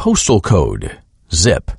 postal code, zip.